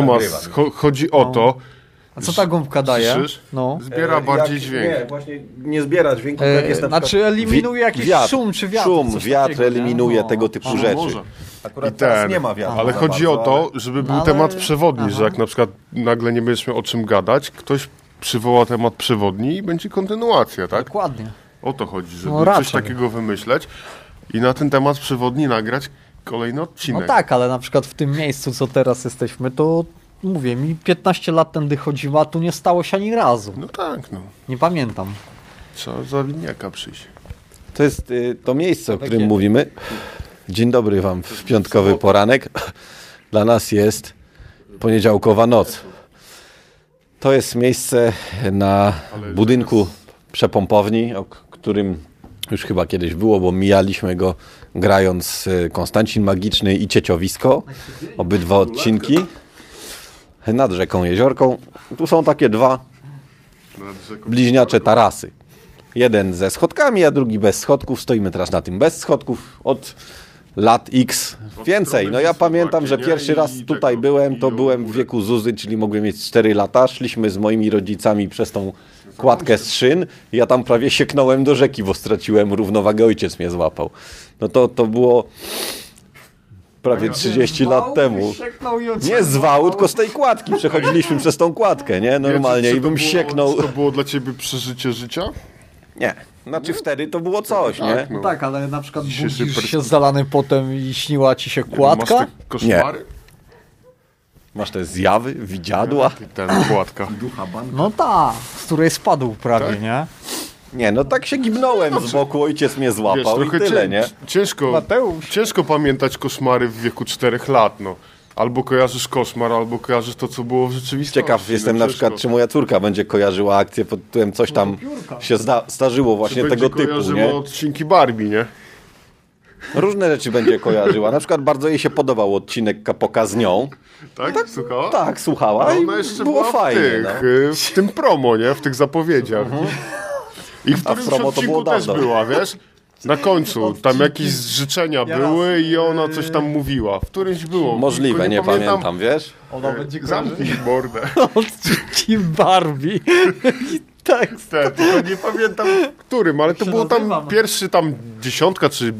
Tomasz, Nagrywa. cho chodzi o to, A co ta gąbka daje? Słyszysz? No. zbiera E, bardziej jak, dźwięk. Nie, właśnie nie zbiera dźwięku. jak E, jest na znaczy przykład, eliminuje jakiś wiatr, szum czy wiatr. Szum, wiatr takiego, eliminuje No. tego typu A, rzeczy. może. akurat I teraz ten, nie ma wiatru. ale chodzi bardzo, o to, żeby był Ale- temat przewodni, Aha. że jak na przykład nagle nie będziesz miał o czym gadać, ktoś przywoła temat przewodni i będzie kontynuacja, tak? Dokładnie. O to chodzi, żeby No coś takiego wymyśleć i na ten temat przewodni nagrać kolejny No odcinek. tak, ale na przykład w tym miejscu, co teraz jesteśmy, to mówię, mi 15 lat tędy chodziła, tu nie stało się ani razu. No tak, no. Nie pamiętam. Trzeba za winiaka przyjść. To jest y, to miejsce, o którym mówimy. Dzień dobry Wam w piątkowy poranek. Dla nas jest poniedziałkowa noc. To jest miejsce na budynku przepompowni, o którym już chyba kiedyś było, bo mijaliśmy go grając y, Konstancin Magiczny i Cieciowisko. Obydwa odcinki nad rzeką Jeziorką. Tu są takie dwa bliźniacze tarasy. Jeden ze schodkami, a drugi bez schodków. Stoimy teraz na tym bez schodków od lat X. Więcej. No ja pamiętam, że pierwszy raz tutaj byłem, to byłem w wieku Zuzy, czyli mogłem mieć 4 lata. Szliśmy z moimi rodzicami przez tą kładkę z szyn. Ja tam prawie sieknąłem do rzeki, bo straciłem równowagę. Ojciec mnie złapał. No to, to było prawie 30 lat temu. Nie z wału, tylko z tej kładki. Przechodziliśmy przez tą kładkę, nie? Normalnie. I bym sieknął. Czy to było dla ciebie przeżycie życia? Nie. Znaczy wtedy to było coś, nie? Tak, No no. tak, ale na przykład budzisz się zalany potem i śniła ci się Masz kładka? te koszmary? Masz te zjawy, widziadła? Ten kładka. No tak, z której spadł prawie, Tak? nie? Nie, no tak się gibnąłem z boku, ojciec mnie Wiesz, złapał i trochę tyle, cię, nie? ciężko, Mateusz. ciężko pamiętać koszmary w wieku 4 lat, no. Albo kojarzysz koszmar, albo kojarzysz to, co było w rzeczywistości. Ciekaw jestem No, na przykład, czy moja córka będzie kojarzyła akcję pod tytułem coś tam się zda, zdarzyło Czy właśnie tego typu, nie? odcinki Barbie, nie? Różne rzeczy będzie kojarzyła. Na przykład bardzo jej się podobał odcinek Kapoka z nią. Tak? Słuchała? Tak, słuchała A i ona jeszcze było była fajnie. w, tych, no. w tym promo, nie? W tych zapowiedziach. I w A w którymś promo to było też dawno. była, wiesz? Na końcu, tam jakieś życzenia były i ona coś tam mówiła. W którymś było. Możliwe, tylko nie pamiętam, wiesz? Ona będzie Zamknij mordę. odcinki Barbie. Tak. Te, tylko nie pamiętam którym, ale to było tam pierwszy tam dziesiątka czy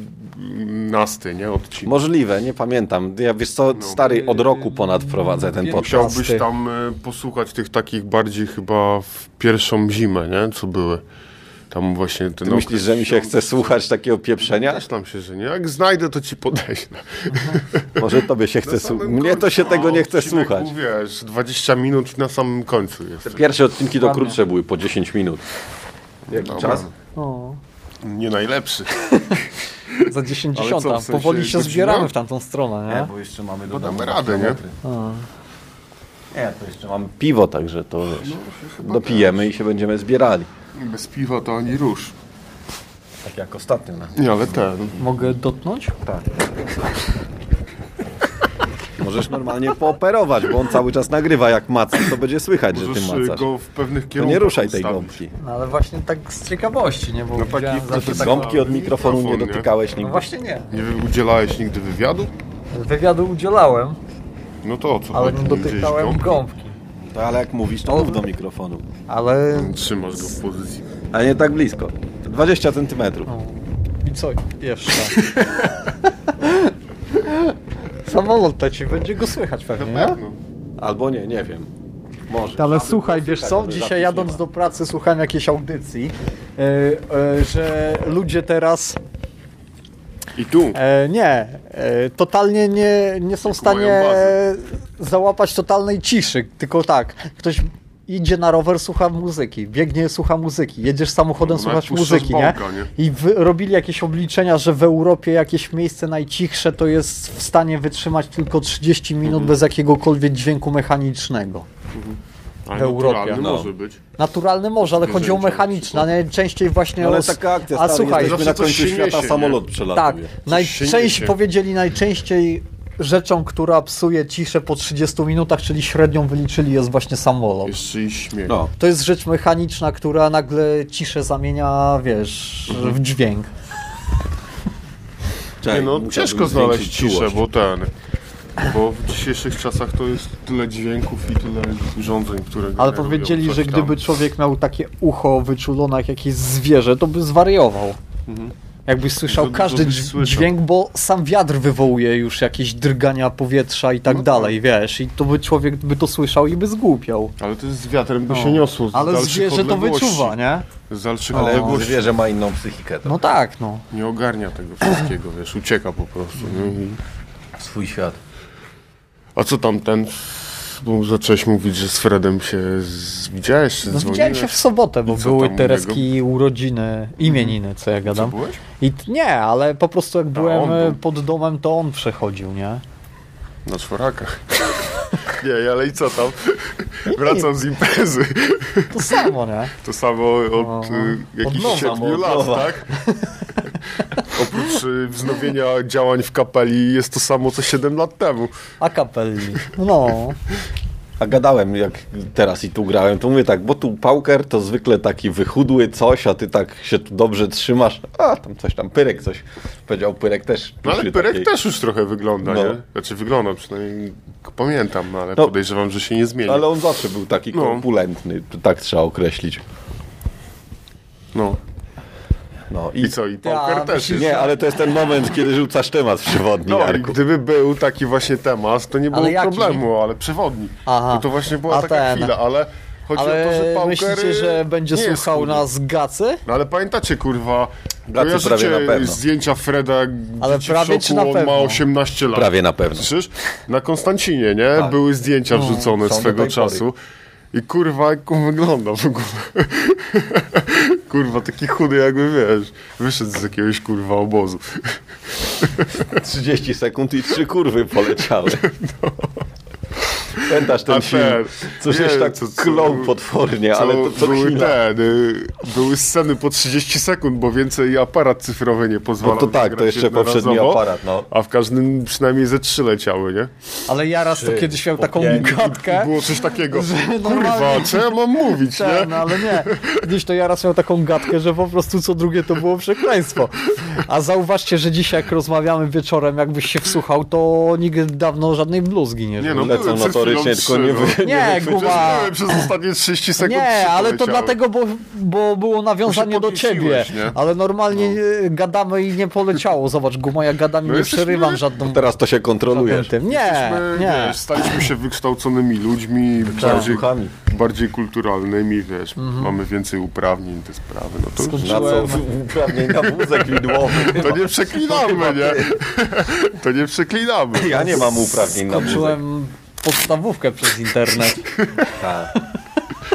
nasty, nie? Odcinek. Możliwe, nie pamiętam. Ja wiesz co, stary, od roku ponad prowadzę ten podcast. Musiałbyś tam y, posłuchać tych takich bardziej chyba w pierwszą zimę, nie? Co były. Tam właśnie ten Ty myślisz, że mi się chce słuchać takiego pieprzenia? Też tam się, że nie. Jak znajdę, to ci podeślę. Może tobie się chce słuchać. Mnie to się tego nie chce słuchać. Wiesz, 20 minut na samym końcu jest. Pierwsze odcinki to krótsze były, po 10 minut. Jaki Dobra. czas? O, Nie najlepszy. za 10 Ale co, w dziesiąta. sensie Powoli się godzina? zbieramy w tamtą stronę, Nie, nie? bo jeszcze mamy do damy radę, nie? A. Nie, to jeszcze mam piwo, także to wiesz, dopijemy i się będziemy zbierali. Bez piwa to ani rusz. Tak jak ostatnio. No. Nie, ale ten. Mogę dotknąć? Możesz normalnie pooperować, bo on cały czas nagrywa jak maca, to będzie słychać, że ty Możesz y, macasz. go w pewnych To kierunkach nie ruszaj tej ustawić. gąbki. No ale właśnie tak z ciekawości, nie? Bo No taki- zawsze to tak... Gąbki od mikrofonu nie Mikrofon, nie? dotykałeś No nigdy. właśnie nie. Nie udzielałeś nigdy wywiadu? Wywiadu udzielałem, No to o co ale chodzi? nie dotykałem Gdzieś gąbki. To ale jak mówisz, to mów do mikrofonu. Ale... Trzymasz go w pozycji. Ale nie tak blisko. 20 centymetrów. No. I co jeszcze? Samolot leci, będzie go słychać pewnie, nie? Pewno. Albo nie, nie wiem. Może. Ale słuchaj, wiesz co, dzisiaj jadąc nie do pracy słuchałem jakiejś audycji, e, e, że ludzie teraz I tu. e, nie, e, totalnie nie, nie są w stanie bazę. załapać totalnej ciszy, tylko tak, ktoś idzie na rower, słucha muzyki, biegnie, słucha muzyki, jedziesz samochodem, No, słuchasz muzyki, nie? bąka, nie? I wy, robili jakieś obliczenia, że w Europie jakieś miejsce najcichsze to jest w stanie wytrzymać tylko 30 minut Mhm. bez jakiegokolwiek dźwięku mechanicznego. Ale w Europie. naturalny No. może być. Naturalny może, ale chodzi o mechaniczne, a najczęściej właśnie No, ale o... taka akcja, A stary, słuchaj, jesteśmy na końcu świata, niesie, samolot tak, przelatuje. najczęściej niesie. powiedzieli najczęściej rzeczą, która psuje ciszę po 30 minutach, czyli średnią wyliczyli jest właśnie samolot. Jeszcze i śmiech. No, To jest rzecz mechaniczna, która nagle ciszę zamienia, wiesz, Mhm. w dźwięk. Nie, czekaj, no, ciężko znaleźć ciszę, bo ten... Bo w dzisiejszych czasach to jest tyle dźwięków i tyle urządzeń, które Ale powiedzieli, że tam. gdyby człowiek miał takie ucho wyczulone jak jakieś zwierzę, to by zwariował. Jakbyś słyszał To- to każdy słyszał. dźwięk, bo sam wiatr wywołuje już jakieś drgania powietrza i tak No dalej, wiesz. I to by człowiek by to słyszał i by zgłupiał. Ale to jest z wiatrem by No. się niosło z Ale zwierzę to wyczuwa, nie? Z dalszych Ale odległości zwierzę ma inną psychikę. To No tak, no. nie ogarnia tego wszystkiego, wiesz, ucieka po prostu. I... swój świat. A co tam ten... Bo zacząłeś mówić, że z Fredem się widziałeś, czy No widziałem się w sobotę, bo co były Tereski urodziny, imieniny, co ja Co gadam. byłeś? I nie, ale po prostu jak byłem e, był. pod domem, to on przechodził, nie? Na czworakach. Nie, ale i co tam? Wracam z imprezy. To samo, nie? To samo od Aha. y, jakichś Od nowa, siedmiu od lat, tak? Oprócz y, wznowienia działań w kapeli jest to samo co 7 lat temu. A kapelli. No. A gadałem, jak teraz i tu grałem, to mówię tak, bo tu pauker to zwykle taki wychudły coś, a ty tak się tu dobrze trzymasz. A, tam coś tam, Pyrek coś powiedział, Pyrek też. No ale Pyrek takiej. też już trochę wygląda, No. nie? Znaczy wygląda, przynajmniej pamiętam, no, ale No. podejrzewam, że się nie zmieni. Ale on zawsze był taki No. tak trzeba określić. No. No I co, i Ja Pauker też jest. Nie, ale to jest ten moment, kiedy rzucasz temat przewodni, No i Jarku. gdyby był taki właśnie temat, to nie było Ale jaki? problemu, ale przewodni. Aha. No to właśnie była A taka ten. chwila, ale chodzi Ale o to, że Pauker myślicie, że będzie jest słuchał nas Gacy? No ale pamiętacie, kurwa, Gacy prawie na pewno. zdjęcia Freda, Ale prawie w czy na on pewno? ma 18 lat. Prawie na pewno. Słyszysz? Na Konstancinie, nie? Tak. Były zdjęcia wrzucone są do swego tej pory. czasu. I kurwa, jak on wygląda w ogóle. kurwa, taki chudy jakby, wiesz, wyszedł z jakiegoś kurwa obozu. 30 sekund i trzy kurwy poleciały. Pamiętasz ten A film? ten, nie, też tak co- co- klął potwornie, ale to co były chwila. ten, y, były sceny po 30 sekund, bo więcej aparat cyfrowy nie pozwalał No to tak, to jeszcze poprzedni aparat, no. A w każdym przynajmniej ze trzy leciały, nie? Ale Jaras to Trzy, kiedyś miał taką gadkę. Było coś takiego, kurwa, normalnie- co ja mam mówić, Ten, nie? ale nie. Kiedyś to Jaras miał taką gadkę, że po prostu co drugie to było przekleństwo. A zauważcie, że dzisiaj jak rozmawiamy wieczorem, jakbyś się wsłuchał, to nikt dawno żadnej bluzgi nie Nie no, Lecą przed notorycznie, tylko nie no. wy- Nie, przez ostatnie 30 sekund Nie, ale to dlatego, bo, bo było nawiązanie do ciebie. nie? Ale normalnie e, gadamy i nie poleciało. Zobacz, guma, jak gadam i No nie jesteśmy- przerywam żadną... Teraz to się kontrolujesz. Tym. Nie, nie. Staliśmy się wykształconymi ludźmi, bardziej, bardziej kulturalnymi, wiesz, Mhm. mamy więcej uprawnień, te sprawy, no to już, Na co? Uprawnień na wózek widłowy. to nie przeklinamy, nie? To nie przeklinamy. Ja nie mam uprawnień na wózek. Podstawówkę przez internet. Tak.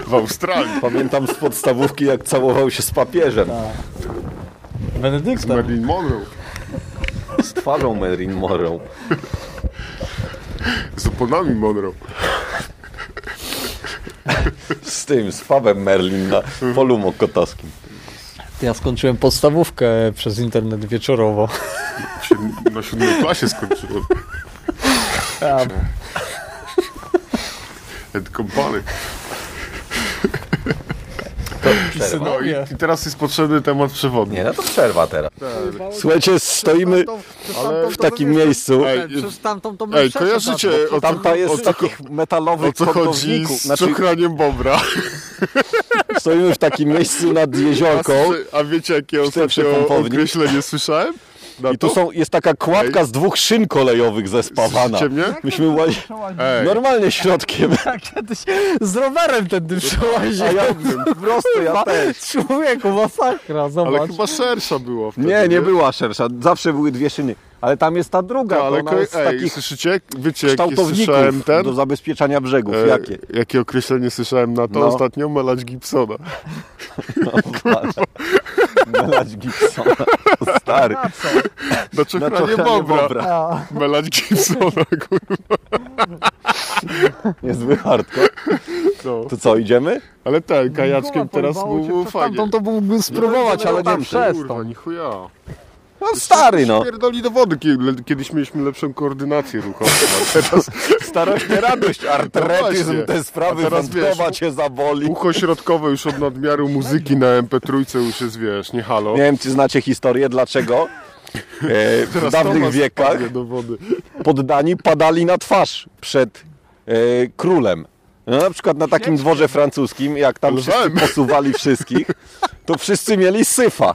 W Australii. Pamiętam z podstawówki, jak całował się z papieżem. Benedyktem. Marilyn Monroe. Z twarzą Marilyn Monroe. Z oponami Monroe. Z tym, z Fabem Merlin na polu mokotowskim. Ja skończyłem podstawówkę przez internet wieczorowo. Na siódmej klasie skończyłem. Ja, Ed Company. Przerwa. No i, i teraz jest potrzebny temat przewodni. Nie, no to przerwa teraz. Słuchajcie, stoimy w takim miejscu. Ej, tamtą to Ej, kojarzycie o co, Tamta jest o z co, takich o metalowych co chodzi z Znaczy, czuchraniem bobra? stoimy w takim miejscu nad jeziorką a wiecie jakie ostatnio przepompowni. określenie słyszałem? Na i tu to? są, jest taka kładka z dwóch szyn kolejowych zespawana. Mnie? Myśmy łazi... Ej, normalnie środkiem. Kiedyś z rowerem ten No, przełaził. A ja prosto, ja też. Człowieku, masakra, ale zobacz. chyba szersza była wtedy, Nie, nie była szersza. Zawsze były dwie szyny. Ale tam jest ta druga, No, ale jest z ej, takich słyszycie? Wiecie kształtowników ten? do zabezpieczania brzegów. E, Jakie? jakie określenie słyszałem na to No. ostatnio? Melać Gibsona. Melać Gibsona. Stary. Na czochranie bobra. bobra. Melać Gibsona, kurwa. Niezły hardcore. No. To co, idziemy? Ale ten, kajaczkiem teraz był, fajnie. Tamtą to mógłbym spróbować, ale nie przez Kurwa, to. ni chuja. No stary no. Pierdoli do wody, kiedy- kiedyś mieliśmy lepszą koordynację ruchową, a teraz Starość nie radość, No artretyzm, te sprawy, A teraz wątroba wiesz, cię zaboli. ucho środkowe już od nadmiaru muzyki na MP3 już jest, wiesz, nie halo. Nie wiem, czy znacie historię, dlaczego e, w dawnych Tomasz wiekach poddani padali na twarz przed e, królem. No, na przykład na takim dworze francuskim, jak tam Lwem. wszyscy posuwali wszystkich, to wszyscy mieli syfa.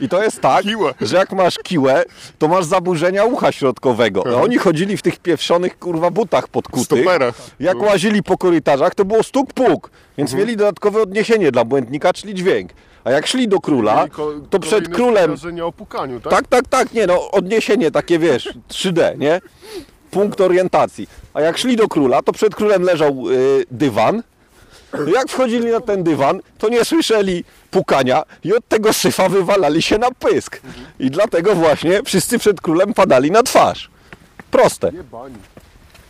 I to jest tak, Kiłę. że jak masz kiłę, to masz zaburzenia ucha środkowego. A oni chodzili w tych pieprzonych kurwa butach podkutych. Stoperach. Jak No. łazili po korytarzach, to było stuk puk, więc Mhm. mieli dodatkowe odniesienie dla błędnika, czyli dźwięk. A jak szli do króla, Mieli ko- to przed kolejne królem skojarzenia o pukaniu, tak? tak, tak, tak, nie no, odniesienie takie, wiesz, 3D, nie? Punkt orientacji. A jak szli do króla, to przed królem leżał y, dywan. Jak wchodzili na ten dywan, to nie słyszeli pukania i od tego syfa wywalali się na pysk. I dlatego właśnie wszyscy przed królem padali na twarz. Proste.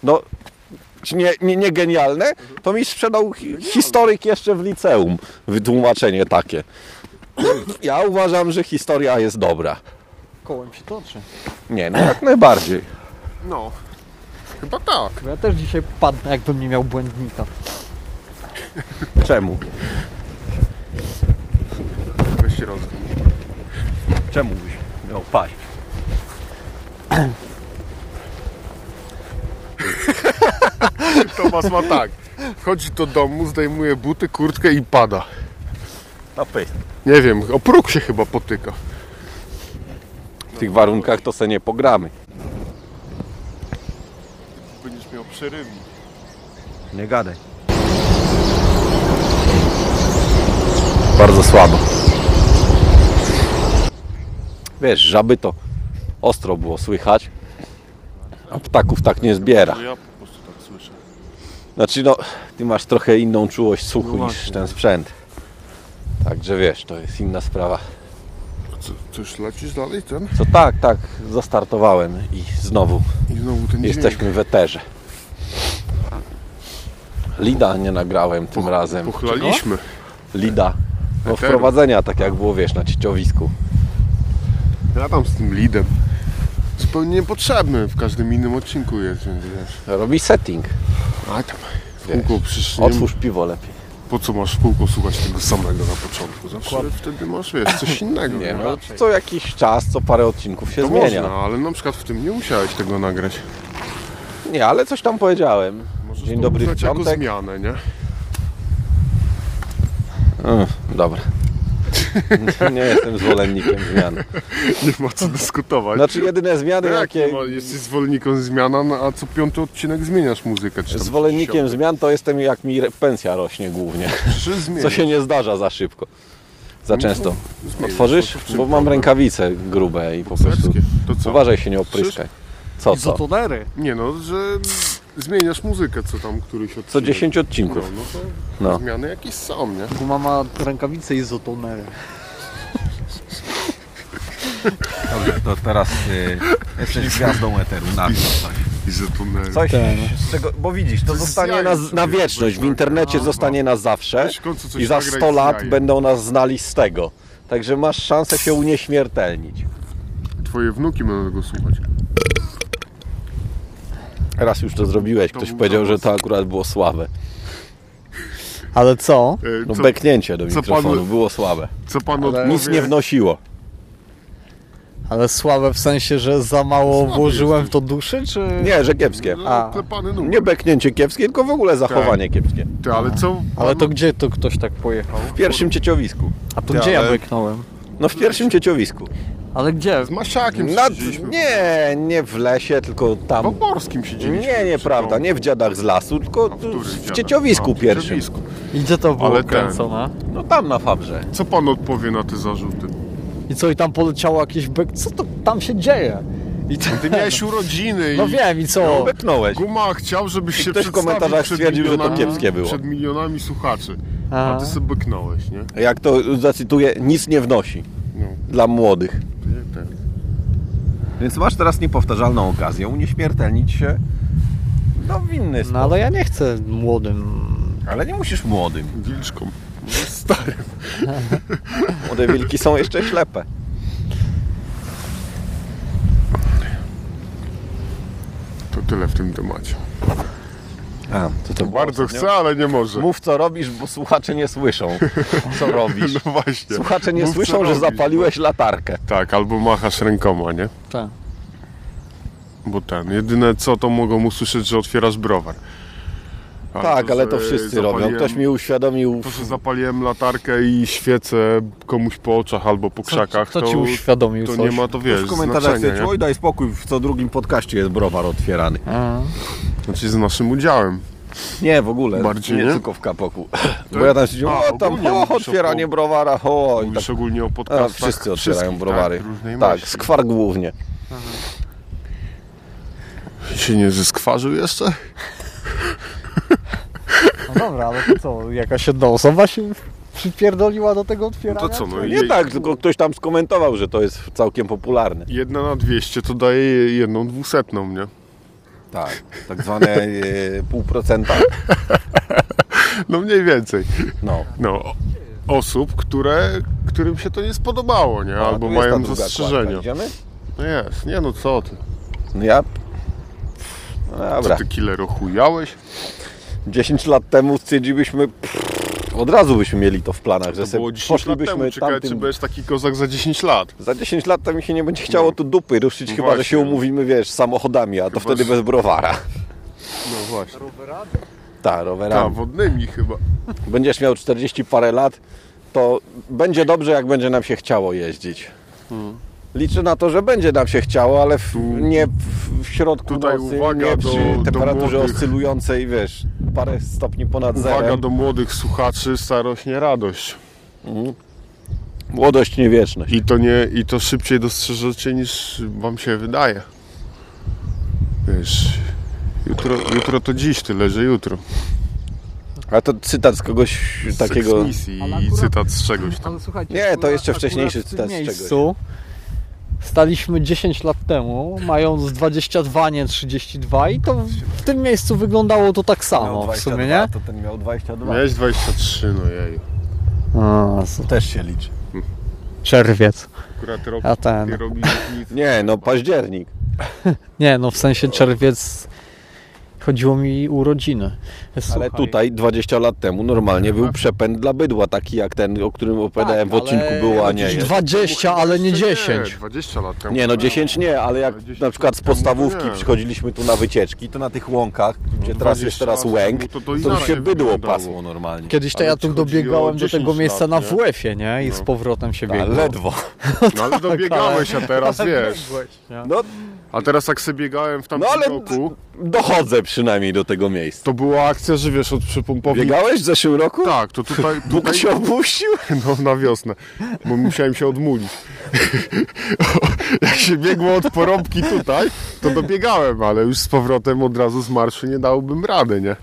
No, nie, nie, nie genialne? To mi sprzedał hi- historyk jeszcze w liceum. Wytłumaczenie takie. Ja uważam, że historia jest dobra. Kołem się toczy. Nie, no jak najbardziej. No. Chyba tak. Bo ja też dzisiaj padnę, jakbym nie miał błędnika. Czemu? Weź się rozwój. Czemu byś miał paść? Tomasz ma tak. Wchodzi do domu, zdejmuje buty, kurtkę i pada. Na pysk. Nie wiem, o próg się chyba potyka. W tych warunkach to se nie pogramy. Przerywnik. Nie gadaj. Bardzo słabo. Wiesz, żaby to ostro było słychać, a ptaków tak nie zbiera. To ja po prostu tak słyszę. Znaczy no, ty masz trochę inną czułość słuchu No niż właśnie. ten sprzęt. Także wiesz, to jest inna sprawa. Co, coś lecisz dalej ten? Co tak, tak, zastartowałem i znowu I znowu ten dźwięk. jesteśmy w eterze. Lida nie nagrałem tym razem. Pochlaliśmy. Lida. No Eteru. wprowadzenia, tak jak było, wiesz, na cieciowisku. Ja tam z tym lidem. Zupełnie niepotrzebny w każdym innym odcinku jest, więc wiesz. Robi setting. A tam w Wiesz, kółko przecież nie, Otwórz piwo lepiej. Po co masz w kółko słuchać tego samego na początku? Zawsze wtedy masz, wiesz, coś innego. Nie no, co jakiś czas, co parę odcinków się to zmienia. można, ale na przykład w tym nie musiałeś tego nagrać. Nie, ale coś tam powiedziałem. Dzień dobry w jako piątek. zmianę, nie? Mm, dobra. Nie jestem zwolennikiem zmian. Nie ma co dyskutować. Znaczy jedyne zmiany, jak jakie... nie ma, jesteś zwolennikiem zmiana, no, a co piąty odcinek zmieniasz muzykę. Czy tam Zwolennikiem zmian to jestem jak mi re- pensja rośnie głównie. Co się nie zdarza za szybko. Za często. Otworzysz? no to w czym Bo mam problem? rękawice grube i po prostu... To co? Uważaj się, nie opryskaj. Co, co? Izotonery. Nie no, że zmieniasz muzykę, co tam któryś odcinek. Co 10 odcinków. No, no to No. zmiany jakieś są, nie? Guma ma rękawice izotonery. Dobrze, to teraz y, jesteś gwiazdą eteru. Na co? I że tunel. Coś, Ten. z czego, bo widzisz, to zostanie na robisz, wieczność. W tak? internecie No, zostanie zawsze w końcu coś i za nagraj 100 z lat będą nas znali z tego. Także masz szansę się unieśmiertelnić. Twoje wnuki będą tego słuchać. Raz już to zrobiłeś, To ktoś powiedział, że to akurat było słabe. Ale co? E, No co, beknięcie do mikrofonu panu- było słabe. co pan Ale- odpowie? Nic nie wnosiło. Ale słabe w sensie, że za mało Słaby włożyłem w jesteś. to duszy, czy... Nie, że kiepskie. No, A. Nie beknięcie kiepskie, tylko w ogóle zachowanie kiepskie. Ty, ale co... Ale to gdzie to ktoś tak pojechał? W pierwszym cieciowisku. A to Ja, gdzie ja ale- beknąłem? No w pierwszym cieciowisku. Ale gdzie? Z Masiakiem Nad... siedzieliśmy. Nie, nie w lesie, tylko W tam. Oborskim siedzieliśmy. Nie, nieprawda, nie w dziadach z lasu, tylko A w których w dziadach? cieciowisku w pierwszym. cieciowisku. I gdzie to było Ale ten- kręcone? No tam na Fabrze. Co pan odpowie na te zarzuty? I co, i tam poleciało jakieś bek... Co to tam się dzieje? I to... Ty miałeś urodziny No i... wiem, i co? Beknąłeś. Guma chciał, żebyś się ktoś w przedstawił komentarzach przed stwierdził, że to milionami- kiepskie było. Przed milionami słuchaczy. Aha. A ty sobie beknąłeś, nie? Jak to zacytuję, nic nie wnosi No, dla młodych. ten. Więc masz teraz niepowtarzalną okazję unieśmiertelnić się no w inny sposób. No ale ja nie chcę młodym. Ale nie musisz młodym. Wilczką. Stary. Młode wilki są jeszcze ślepe. To tyle w tym temacie. A, to to Bardzo chce, ale nie może. Mów co robisz, bo słuchacze nie słyszą. Co robisz? No właśnie. Słuchacze nie Mów, słyszą, że zapaliłeś latarkę. Tak, albo machasz rękoma, nie? Tak. Bo ten, jedyne co to mogą usłyszeć, że otwierasz browar. Tak, ale to wszyscy robią. Ktoś mi uświadomił. To, że zapaliłem latarkę i świecę komuś po oczach albo po krzakach, Kto to, ci uświadomił to coś? nie ma to, wiesz, w komentarzach chcecie, oj daj spokój, w co drugim podcaście jest browar otwierany. A. Znaczy z naszym udziałem. Nie, w ogóle. Bardziej nie, nie? tylko w kapoku. Bo ja tam stwierdziłem, A, o tam o, o otwieranie po- browara, ho. I tak, Mówisz ogólnie o a, podcastach. wszyscy otwierają wszystkich, browary. Tak, Tak, skwar głównie. Się nie zeskwarzył jeszcze? No dobra, ale to co, jakaś jedna osoba się przypierdoliła do tego otwierania? No to co, no Nie jej- tak, tylko ktoś tam skomentował, że to jest całkiem popularne. Jedna na 200 to daje jedną dwusetną, nie? Tak, tak zwane e, pół procenta. No mniej więcej. No. No, osób, które, którym się to nie spodobało, nie? Albo mają zastrzeżenia. No jest, nie no co ty? No ja... No Co dobra. ty killer chujałeś? 10 lat temu stwierdzilibyśmy... Od razu byśmy mieli to w planach, że To sobie było 10 lat poszlibyśmy temu. Ciekawe, czy tamtym... będziesz taki kozak za 10 lat. Za 10 lat to mi się nie będzie chciało tu dupy ruszyć, No chyba że właśnie. się umówimy, wiesz, samochodami, a to Chyba, wtedy że- bez browara. No właśnie. Tak, Tak, rowerami. wodnymi chyba. Będziesz miał 40 parę lat, to będzie dobrze, jak będzie nam się chciało jeździć. Hmm. Liczę na to, że będzie nam się chciało, ale w, nie w, środku Tutaj nocy, uwaga nie do- przy do temperaturze młodych. oscylującej, wiesz, parę stopni ponad Uwaga zerem. do młodych słuchaczy, starość nie radość. Młodość nie wieczność. I to, nie, I to szybciej dostrzeżecie niż wam się wydaje. Wiesz, jutro, jutro to dziś, tyle że jutro. A to cytat z kogoś takiego... Ale i cytat z czegoś tam. Ale słuchajcie, Nie, to jeszcze wcześniejszy cytat z czegoś. Staliśmy 10 lat temu, mając 22, nie 32 i to w tym miejscu wyglądało to tak samo w sumie, nie? To ten miał 22. Miałeś 23, no jej. A, s- Też się liczy. czerwiec. Akurat A ten. nie robi nic. Nie, no październik. Nie, no w sensie czerwiec chodziło mi urodziny. Ale Słuchaj, tutaj 20 lat temu normalnie był przepęd dla bydła, taki jak ten, o którym opowiadałem w Tak, odcinku ale było, a nie jest. 20, ale nie 10. Nie, 20 lat temu. Nie, no 10 nie, ale jak 10 na przykład z podstawówki nie. przychodziliśmy tu na wycieczki, to na tych łąkach, gdzie teraz jest 20 teraz lat łęk, temu to to to, inaczej się bydło wyglądało. pasło normalnie. Kiedyś to Ale ja tu o dobiegałem do 10 tego miejsca na nie? WF-ie, nie? I No. z powrotem się A, biegło. ledwo. No ale dobiegałeś, a teraz wiesz. No, A teraz jak sobie biegałem w no tamtym ale roku, dochodzę przynajmniej do tego miejsca. to była akcja, że wiesz, od przypompowni... Biegałeś w zeszłym roku? Tak, to tutaj, Bóg tutaj się opuścił? no, na wiosnę, bo musiałem się odmulić. jak się biegło od porąbki tutaj, to dobiegałem, ale już z powrotem od razu z marszu nie dałbym rady, nie?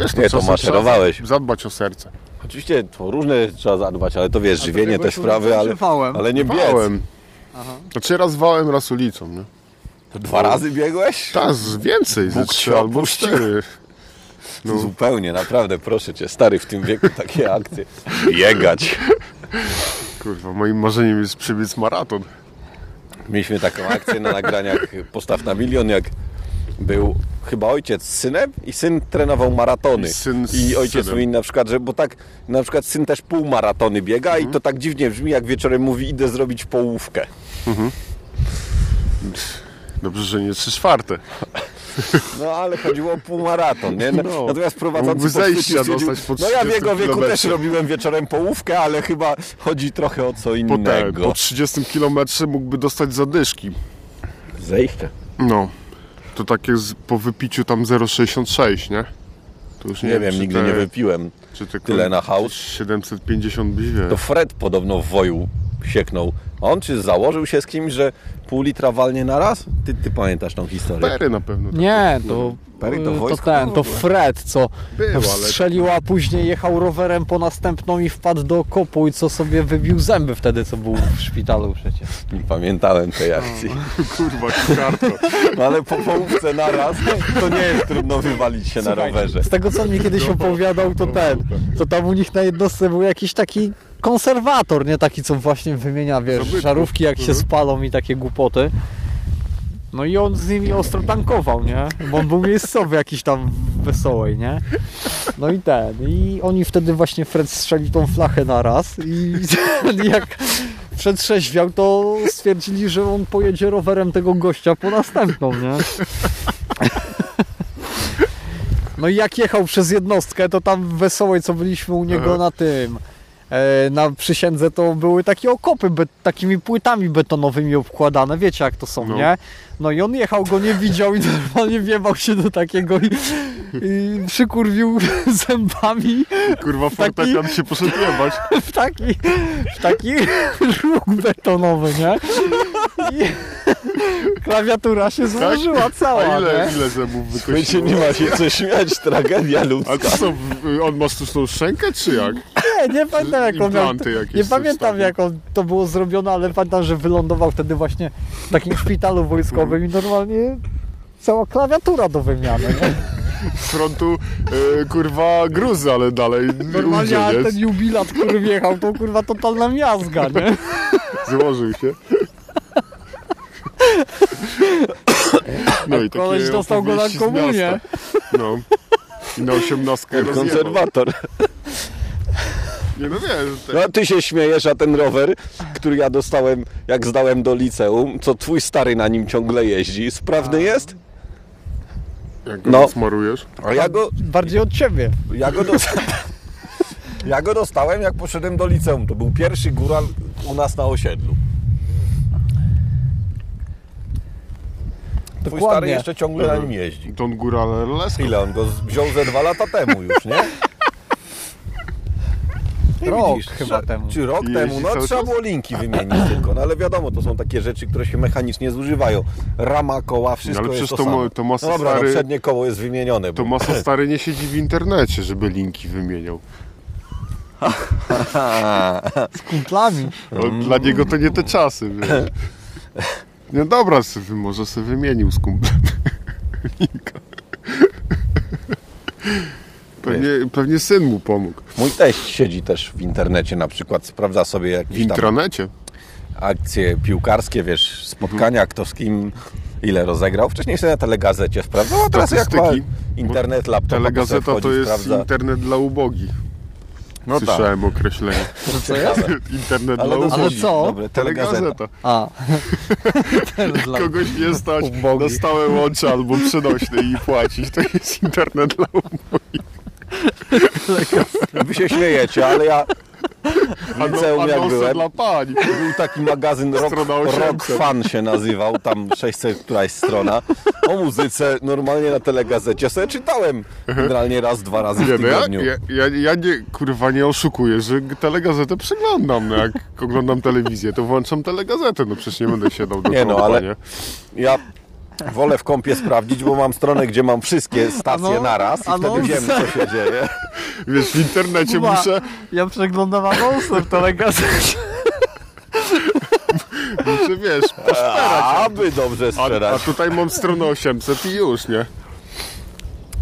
Wiesz, Nie, to maszerowałeś. Zadbać o serce. Oczywiście to różne trzeba zadbać, ale to wiesz, żywienie, te sprawy, ale, używałem. ale nie biec. Wałem. Znaczy raz wałem, raz ulicą, nie? To dwa razy biegłeś? Teraz więcej, ze Bóg trzy się albo cztery. No. Zupełnie, naprawdę, proszę cię, stary w tym wieku takie akcje. Biegać. Kurwa, moim marzeniem jest przebiec maraton. Mieliśmy taką akcję na nagraniach Postaw na milion, jak był chyba ojciec z synem i syn trenował maratony. I syn I ojciec synem. mówi na przykład, że bo tak, na przykład syn też półmaratony biega Mhm. i to tak dziwnie brzmi, jak wieczorem mówi idę zrobić połówkę. Dobrze, że nie trzy czwarte. No ale chodziło o półmaraton, nie? No. Natomiast prowadzący zejścia dostać po No ja w 30 jego wieku kilometrze. też robiłem wieczorem połówkę, ale chyba chodzi trochę o co Po, te, innego. po 30 kilometrze mógłby dostać zadyszki. Zejście. No. To takie z, po wypiciu tam 0,66, nie? To już Nie, wiem, czy nigdy te, nie wypiłem. czy tyle na hałd. 750 byś. To Fred podobno w woju sieknął. On czy założył się z kimś, że pół litra walnie na raz? Ty, ty pamiętasz tą historię? Pery na pewno. takie. Nie, to, Perry to to ten, to. Fred, co Był, strzelił, a później jechał rowerem po następną i wpadł do kopu i co sobie wybił zęby wtedy, co był w szpitalu przecież. Nie pamiętałem tej akcji. Kurwa, karto. No ale po połówce na raz to nie jest trudno wywalić się na rowerze. Z tego, co mi kiedyś opowiadał, to ten, to tam u nich na jednostce był jakiś taki konserwator, nie taki, co właśnie wymienia, wiesz, żarówki jak się Mhm. spalą i takie głupoty. No i on z nimi ostro tankował, nie? Bo on był miejscowy jakiś tam wesołej, nie? No i ten, i oni wtedy właśnie Fred strzeli tą flachę na raz i jak przetrzeźwiał, to stwierdzili, że on pojedzie rowerem tego gościa po następną, nie? No i jak jechał przez jednostkę, to tam w Wesołej, co byliśmy u niego na tym, na przysiędze, to były takie okopy be, takimi płytami betonowymi obkładane, wiecie jak to są, No. nie? No i on jechał, go nie widział i normalnie wiewał się do takiego i, i przykurwił zębami Kurwa, Taki- fortepian się poszedł jebać. w taki, w taki róg betonowy, nie? I klawiatura się złożyła cała, A ile, nie? ile zębów Słuchajcie, wykosiło? nie ma się co śmiać, tragedia ludzka. A co, on ma sztuczną szczękę, czy jak? Nie, nie pamiętam jak on miał, Nie pamiętam tam. jak on, to było zrobione, ale pamiętam, że wylądował wtedy właśnie w takim szpitalu wojskowym i normalnie cała klawiatura do wymiany. Nie? Z frontu, e, kurwa, gruzy, ale dalej Normalnie a udzień, ten jubilat, który wjechał, to kurwa totalna miazga, nie? Złożył się. No i takie Koleś dostał go na komunię. No. I na osiemnastkę. Konserwator. Nie no wiesz, No ty się śmiejesz, a ten rower, który ja dostałem, jak zdałem do liceum, co twój stary na nim ciągle jeździ, sprawny jest? jak go No. smarujesz. A ja go, Bardziej od ciebie. ja go dostałem... Ja go dostałem, jak poszedłem do liceum. To był pierwszy góral u nas na osiedlu. Twój Dokładnie. stary jeszcze ciągle na nim jeździ. Don Góral Lesko. Ile on go z- wziął ze dwa lata temu już, nie? Nie Rok widzisz, chyba temu. Czy rok I temu, jeździ no trzeba było linki wymienić tylko, no ale wiadomo, to są takie rzeczy, które się mechanicznie zużywają. Rama, koła, wszystko ale jest to, to to masa no dobra, stary- no przednie koło jest wymienione. To bo... masa stary nie siedzi w internecie, żeby linki wymieniał. Z kumplami. No, Dla niego to nie te czasy, wiesz. No dobra, sobie, może sobie wymienił z kumplem. Pewnie, pewnie syn mu pomógł. Mój teść siedzi też w internecie na przykład, sprawdza sobie W jakieś tam intranecie. akcje piłkarskie, wiesz, spotkania, kto z kim ile rozegrał. Wcześniej sobie na telegazecie sprawdzał, a teraz jak ma internet, laptop, Telegazeta to jest sprawdza. internet dla ubogich. No tak. Słyszałem określenie. Że co jest? Internet Ale, dla no, ubogich. co? Dobre, telegazeta. Telegazeta. A. Dla- Kogoś nie stać na stałe łącze albo przenośne i płacić. To jest internet dla ubogich. Wy się śmiejecie, ale ja w liceum jak byłem, dla pań. był taki magazyn Rock, Rock 800. Fan się nazywał, tam 600 któraś strona, o muzyce normalnie na telegazecie sobie czytałem generalnie raz, dwa razy w Nie, ja, tygodniu. ja, ja, ja nie, kurwa nie oszukuję, że telegazetę przeglądam. No jak oglądam telewizję, to włączam telegazetę. No przecież nie będę siadał do Nie, no, ale-? Ja wolę w kompie sprawdzić, bo mam stronę, gdzie mam wszystkie stacje Ano- naraz i wtedy wiem, co się dzieje. Wiesz, w internecie Kuba, muszę, Ja przeglądam anonsy w telegazecie. muszę, wiesz, poszperać. Aby dobrze A, a strzelać. tutaj mam stronę 800 i już, nie?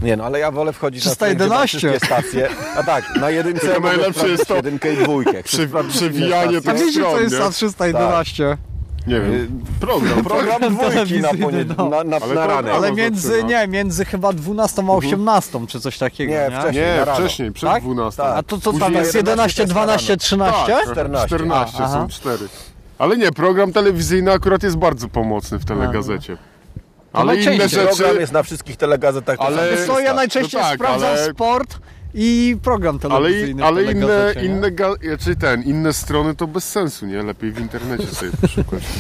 Nie no, ale ja wolę wchodzić na stronę, gdzie mam 311. wszystkie stacje. A tak, na jedynce najlepsze sprawdzić jest to- jedynkę i dwójkę. Chcę przewijanie A tych stacje. wiecie co stron, jest za 311? Nie Y, wiem. Program, Program dwójki na, telewizyjny, ponie... no. na, na, Ale na to- ranę. Ale no, między, nie, między chyba 12 a 18 czy coś takiego, Nie, nie? wcześniej. Nie, wcześniej, przed Tak? 12. Tak. A to co tam jest? 11 11, 12, 13? Tak, 14. 14 A, są aha. 4. Ale nie, program telewizyjny akurat jest bardzo pomocny w telegazecie. Ale inne najczęściej. rzeczy... Program jest na wszystkich telegazetach. to Ale- co, ja najczęściej No tak, sprawdzam ale- sport i program Ale, telewizyjny ale w inne, inne, ga- czy ten, inne strony to bez sensu, nie? Lepiej w internecie sobie poszukać.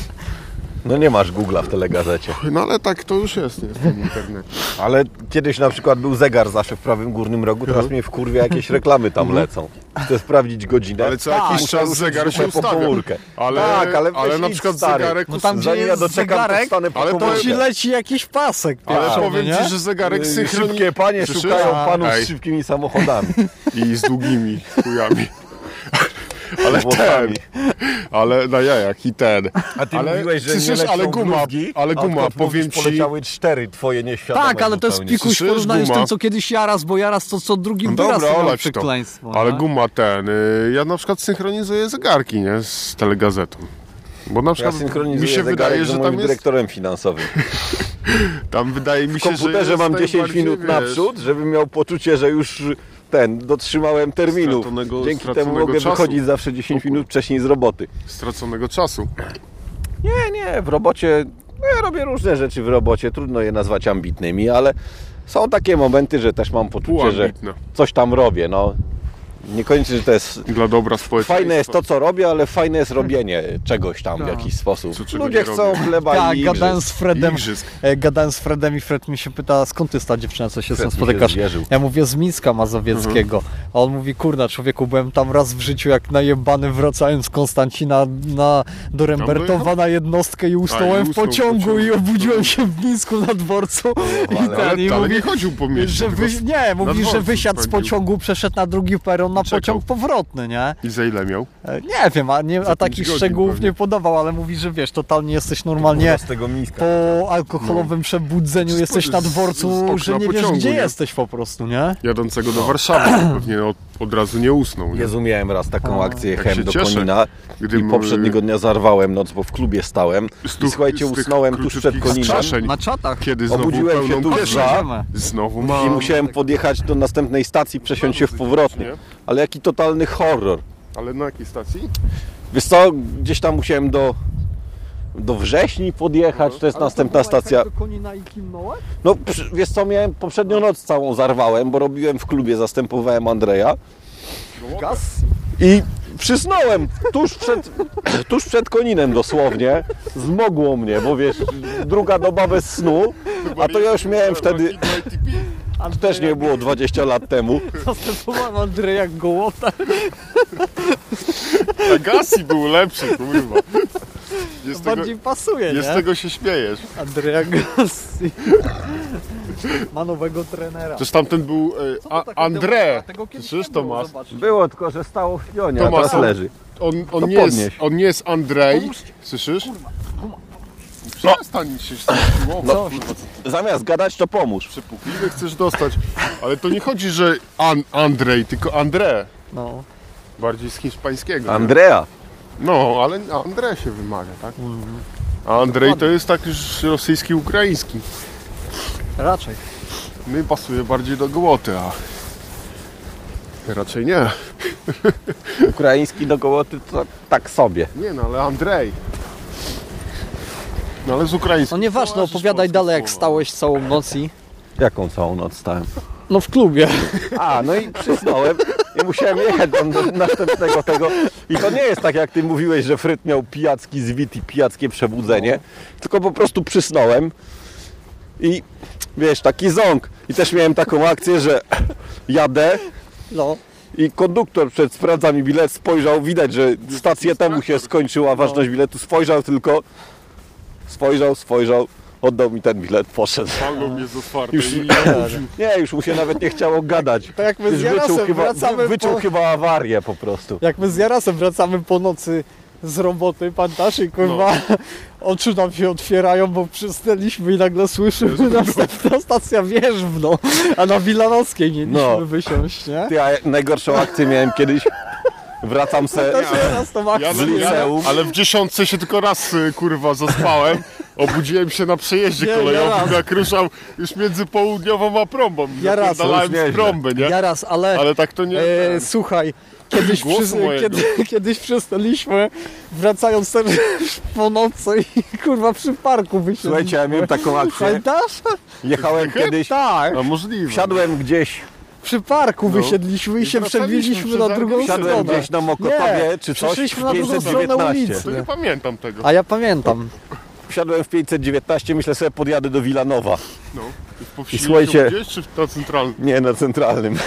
No nie masz Google'a w telegazecie. No ale tak to już jest, nie? W tym internecie. Ale kiedyś na przykład był zegar zawsze w prawym górnym rogu, teraz mnie wkurwia jakieś reklamy tam lecą. Chcę sprawdzić godzinę. Ale co Tak, jakiś czas zegar się dupę po ustawia. komórkę. Ale, Tak, ale weź na przykład stary. zegarek... No tam, gdzie jest doczekam, zegarek, po ale to. Ci leci jakiś pasek Ale powiem nie? ci, że zegarek Yy, synchronizuje... Szybkie panie szukają panów Ej. z szybkimi samochodami. I z długimi chujami. Ale ten, ale na jajach i ten. A ty Ale mówiłeś, że słyszysz, nie ale guma, bluzgi, ale a guma, powiem mówisz, ci- poleciały cztery twoje nieświadome Tak, ale to jest pikuś w porównaniu z guma? tym, co kiedyś Jaras, bo Jaras to co drugim No wyraz dobra, to. przekleństwo. Ale nie? guma ten. y, Ja na przykład synchronizuję zegarki, nie? Z telegazetą. Bo na Ja przykład synchronizuję mi się wydaje, że tam jest, dyrektorem finansowym. tam wydaje mi W się, że komputerze jest mam 10 najbardziej, minut wiesz, naprzód, żebym miał poczucie, że już ten, dotrzymałem terminu. Straconego- Dzięki temu straconego mogę czasu. wychodzić zawsze 10 minut wcześniej z roboty. straconego czasu. Nie, nie, w robocie, no ja robię różne rzeczy w robocie, trudno je nazwać ambitnymi, ale są takie momenty, że też mam poczucie, że coś tam robię, no. Niekoniecznie, że to jest Dla dobra społeczeństwa. Fajne jest to, co robię, ale fajne jest robienie czegoś tam w Tak. jakiś sposób. Co, Ludzie chcą robię. chleba Tak, i gadałem igrzysk. z Fredem, Igrzysk. e, gadałem z Fredem i Fred mi się pyta, skąd jest ta dziewczyna, co się z tym się spotykasz? zwierzył. Ja mówię z Mińska Mazowieckiego, a on mówi, kurna człowieku, byłem tam raz w życiu jak najebany wracając z Konstancina na, do Rembertowa na jednostkę i usnąłem i w pociągu i obudziłem się w Mińsku na dworcu i ale- ten, Ale, i ale mówi, nie chodził po mieście. że wy, nie, mówi, że wysiadł z pociągu, przeszedł na drugi peron na Czekał. pociąg powrotny, nie? I za ile miał? E, Nie wiem, a, nie, a takich szczegółów pewnie. nie podawał, ale mówi, że wiesz, totalnie jesteś normalnie Z tego miska. po alkoholowym przebudzeniu Z- jesteś na z- z dworcu, że nie wiesz pociągu, gdzie nie? jesteś po prostu, nie? Jadącego do Warszawy. to Pewnie od, od razu nie usnął. Nie? Jezu, miałem raz taką akcję, jechałem do cieszę, Konina i poprzedniego dnia zarwałem noc, bo w klubie stałem. I słuchajcie, usnąłem tuż przed Koninem. Na czatach. Kiedy znowu Obudziłem się za Znowu i mam. musiałem podjechać do następnej stacji, przesiąść się w powrotnie. Ale jaki totalny horror. Ale na jakiej stacji? Wiesz co, gdzieś tam musiałem do, do wrześni podjechać, to jest następna stacja. Do Konina i? No wiesz co, miałem poprzednią noc całą zarwałem, bo robiłem w klubie, zastępowałem Andrzeja Gaz? i przysnąłem tuż przed, tuż przed Koninem dosłownie. Zmogło mnie, bo wiesz, druga doba bez snu, a to ja już miałem wtedy, to też nie było 20 lat temu. Zastępowałem Andrzeja Gołota. A Gassi był lepszy, kurwa. Jest tego, Bardziej pasuje, jest nie? tego się śmiejesz. Andrzeja Gassi. Ma nowego trenera. Przecież tamten był e, a, André. Słyszysz, Tomasz? Było, tylko że stało w pionie, a Tomasz, teraz leży. On, on, To nie jest, podnieś. on nie jest Andrzej. Słyszysz? Przestań się z tym siłować. Zamiast gadać, to pomóż. Przepukliwy chcesz dostać. Ale to nie chodzi, że An Andrzej, tylko André. No. Bardziej z hiszpańskiego. nie? Andrea. No, ale André się wymawia, tak? A Andrzej to jest tak już rosyjski, ukraiński. Raczej. My pasuje bardziej do Gołoty, a raczej nie. Ukraiński do gołoty to tak sobie. Nie no, ale Andrzej. No ale z ukraińskim. No nieważne, opowiadaj dalej jak stałeś całą noc i... Jaką całą noc stałem? No w klubie. A, no i przysnąłem i musiałem jechać do do następnego tego. I to nie jest tak, jak ty mówiłeś, że Fryt miał pijacki zwit i pijackie przebudzenie, tylko po prostu przysnąłem i wiesz, taki ząg. I też miałem taką akcję, że jadę No. i konduktor przed sprawdza mi bilet, spojrzał, widać, że stację temu się skończyła ważność biletu, spojrzał tylko, spojrzał, spojrzał, oddał mi ten bilet, poszedł. Palnął mnie z otwartej Już- i Nie, już mu się nawet nie chciało gadać. To jak my Już z wyczuł Jarasem chyba, wracamy wyczuł po... chyba awarię po prostu. Jak my z Jarasem wracamy po nocy z roboty, pamiętasz i kurwa oczy nam się otwierają, bo przystęliśmy i nagle słyszymy następna stacja Wierzbno, a na Wilanowskiej nie mieliśmy No. wysiąść, nie? Ja najgorszą akcję miałem kiedyś. Wracam se raz Ja, Z ja, liceum. ale w dziesiątce się tylko raz y, kurwa zaspałem. Obudziłem się na przejeździe Nie, ja kolejowym, raz. jak ruszał już między południową a prombą. Ja raz. Z prąby, nie? Jaras, ale, Ale tak to nie... e, słuchaj, kiedyś, przy, kiedy, kiedyś przystaliśmy, wracając też po nocy i kurwa przy parku wysiedliśmy. Słuchajcie, ja miałem taką akcję. Pamiętasz? Jechałem kiedyś, Tak, A możliwe. wsiadłem gdzieś, przy parku No. wysiedliśmy i się przebiliśmy na drugą stronę. wsiadłem gdzieś na Mokotowie Nie, czy coś w przeszliśmy na drugą stronę 519. ulicy. To nie pamiętam tego. A ja pamiętam. Wsiadłem w 519, myślę sobie podjadę do Wilanowa. No. I w Powsińcu słuchajcie- gdzieś, czy na centralnym? Nie, na centralnym.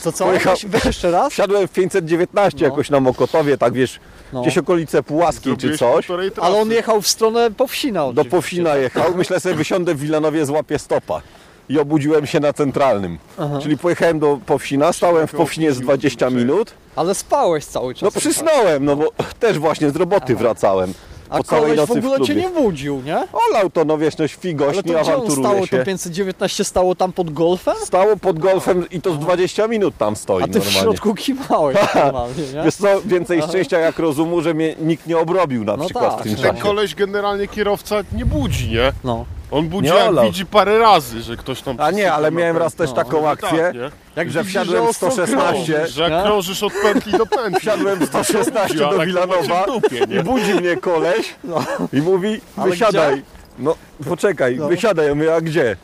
Co co? Pojechał- Weź, weź jeszcze raz? Wsiadłem w 519 jakoś na Mokotowie, tak wiesz, No. gdzieś okolice Pułaskiej czy Zrobiłeś coś. półtorej trasy. Ale on jechał w stronę Powsina Do oczywiście. Powsina jechał, myślę sobie wysiądę w Wilanowie, złapię stopa. I obudziłem się na centralnym. Czyli pojechałem do Powsina, stałem w Powsinie z 20 minut. Ale spałeś cały czas. No przysnąłem, no bo też właśnie z roboty wracałem. A po całej koleś w nocy w ogóle cię nie budził, nie? Olał to, no wiesz, no Ale nie to gdzie on awanturuje stało, się. to 519 stało tam pod golfem? Stało pod golfem i to z 20 minut tam stoi A ty w normalnie. środku kimałeś normalnie, nie? Wiesz co, więcej szczęścia jak rozumu, że mnie nikt nie obrobił na No przykład tak. w tym Ten czasie. koleś generalnie kierowca nie budzi, nie? No. On budzi Nie jak olał. widzi parę razy, że ktoś tam... A nie, ale miałem raz też No. taką akcję, Tak, nie? Jak że widzisz, wsiadłem w ostro 116, krąży, Że jak krążysz od pętli do pętli. wsiadłem w 116 do Wilanowa macie w dupie, nie? i budzi mnie koleś i mówi, Ale wysiadaj. gdzie? No poczekaj, No. wysiadaj. Ja mówię, a gdzie?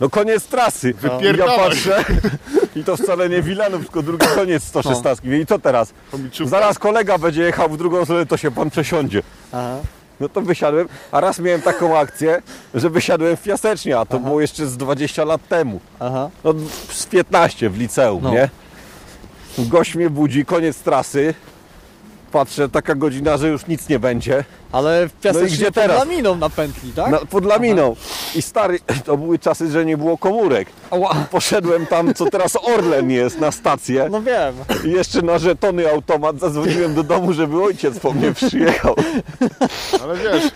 No koniec trasy. I ja Wypierdalaj. patrzę i to wcale nie Wilanów, tylko drugi koniec 116. Mówię, I co teraz? Zaraz kolega będzie jechał w drugą stronę, to się pan przesiądzie. Aha. No to wysiadłem, a raz miałem taką akcję, że wysiadłem w Piasecznie, a to było jeszcze z 20 lat temu. Aha. No z 15 w liceum, No. nie? Gość mnie budzi, koniec trasy. Patrzę, taka godzina, że już nic nie będzie. Ale w piasecznie No gdzie pod teraz? laminą na pętli, tak? Na, pod laminą. I stary, to były czasy, że nie było komórek. Ała. Poszedłem tam, co teraz Orlen jest, na stację. No wiem. I jeszcze na żetony automat zadzwoniłem do domu, żeby ojciec po mnie przyjechał. Ale wiesz,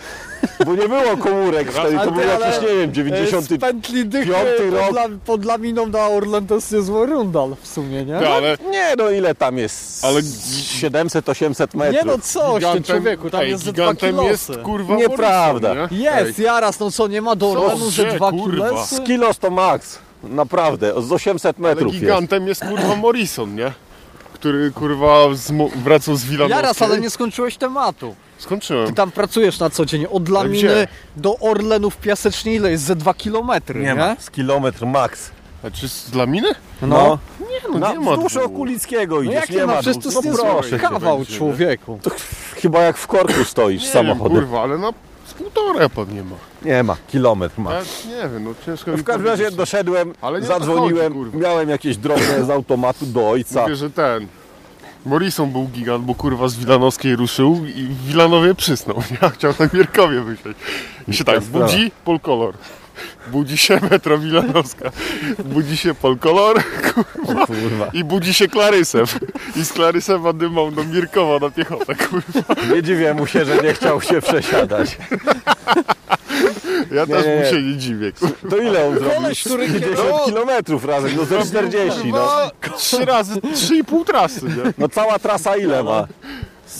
Bo nie było komórek wtedy, to był jakiś, nie wiem, E, 90. Z pętli dychy piąty pod, rok. la, pod laminą na Orlen to jest rundal w sumie, nie? ty, ale Nie no, ile tam jest? Ale- 700-800 metrów. Nie no coś ty gigantem, człowieku, tam ej, jest ze dwa gigantem kilosy. jest kurwa Nieprawda. Morrison, nie? Jest, jaraz, no co, nie ma do Co, Orlenu, że gdzie, dwa kurwa? kilosy? Z kilos to max. Naprawdę, z 800 Ale metrów jest. gigantem jest kurwa Morrison, nie? Który kurwa z, wracał z Wilanowskiej. Jaraz, ale nie skończyłeś tematu. Skończyłem. Ty tam pracujesz na co dzień, od Laminy gdzie? do Orlenu w Piasecznie ile jest? Ze dwa kilometry, nie? Nie ma. Z kilometr max. A czy z Laminy? No. Nie, no Na, nie ma wzdłuż. Okulickiego No idziesz, jak nie nie ma, ma przecież to jest No kawał będzie, człowieku. Chyba jak w korku stoisz Nie samochodem. Wiem, kurwa, ale na z półtora pan nie ma. Nie ma, kilometr Ja max. nie wiem, no ciężko mi W każdym razie powiedzieć. doszedłem, to zadzwoniłem, chodzi, miałem jakieś drobne z automatu do ojca. Mówię, że ten. Morrison był gigant, bo kurwa z Wilanowskiej ruszył i w Wilanowie przysnął. Ja chciał na Mierkowie myśleć. I się tak, budzi Polkolor. Budzi się Metro Wilanowska. Budzi się Polkolor Kurwa. i budzi się Klarysew. I z Klarysewa dymą do Mirkowa na piechotę, kurwa. Nie dziwię mu się, że nie chciał się przesiadać. Ja Nie, też nie, mu nie. się nie dziwię, kurwa. To ile on zrobił? Koleś, który 50 No. kilometrów razem, no ze 40, no. Trzy razy, trzy i pół trasy, nie? No cała trasa ile ma?